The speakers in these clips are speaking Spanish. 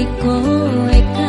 Cántico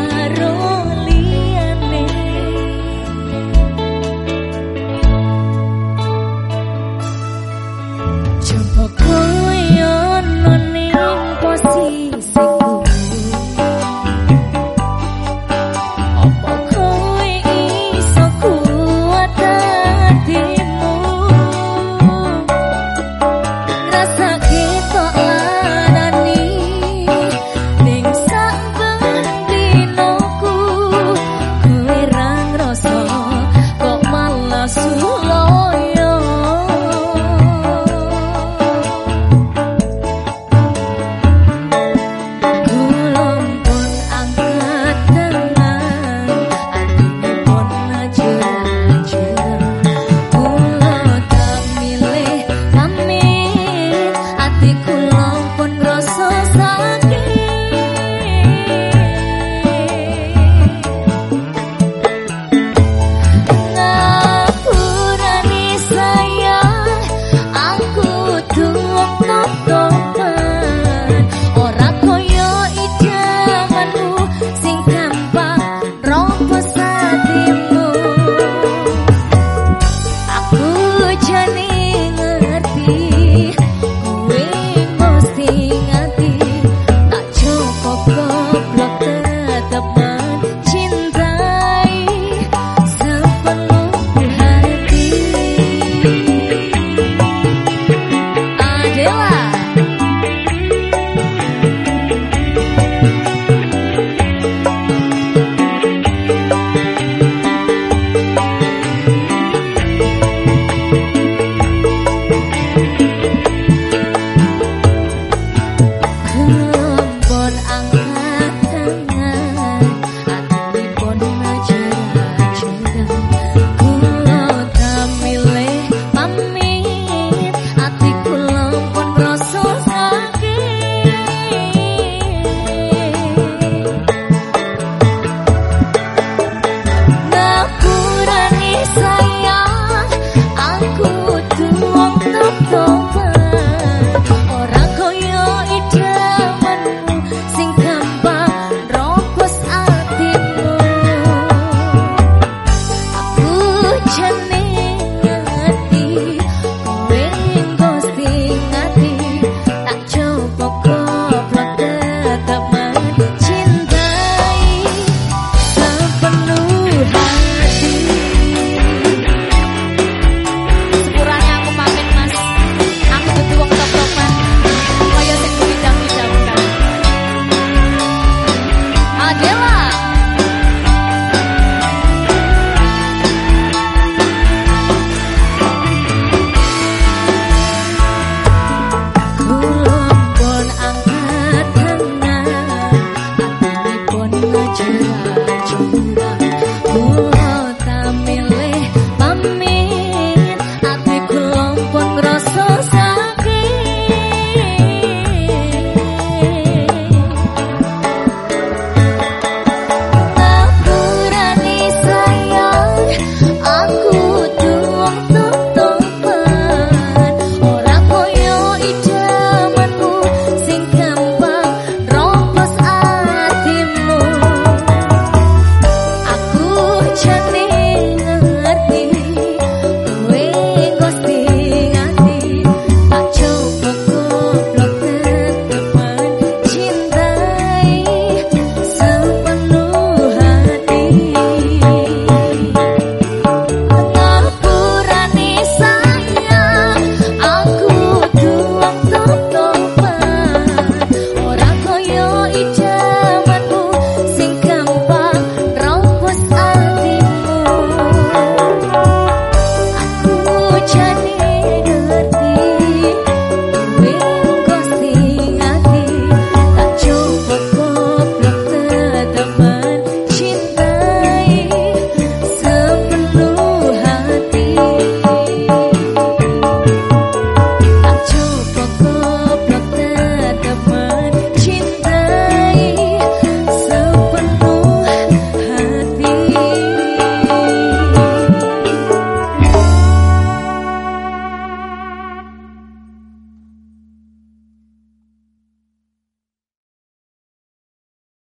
Yeah.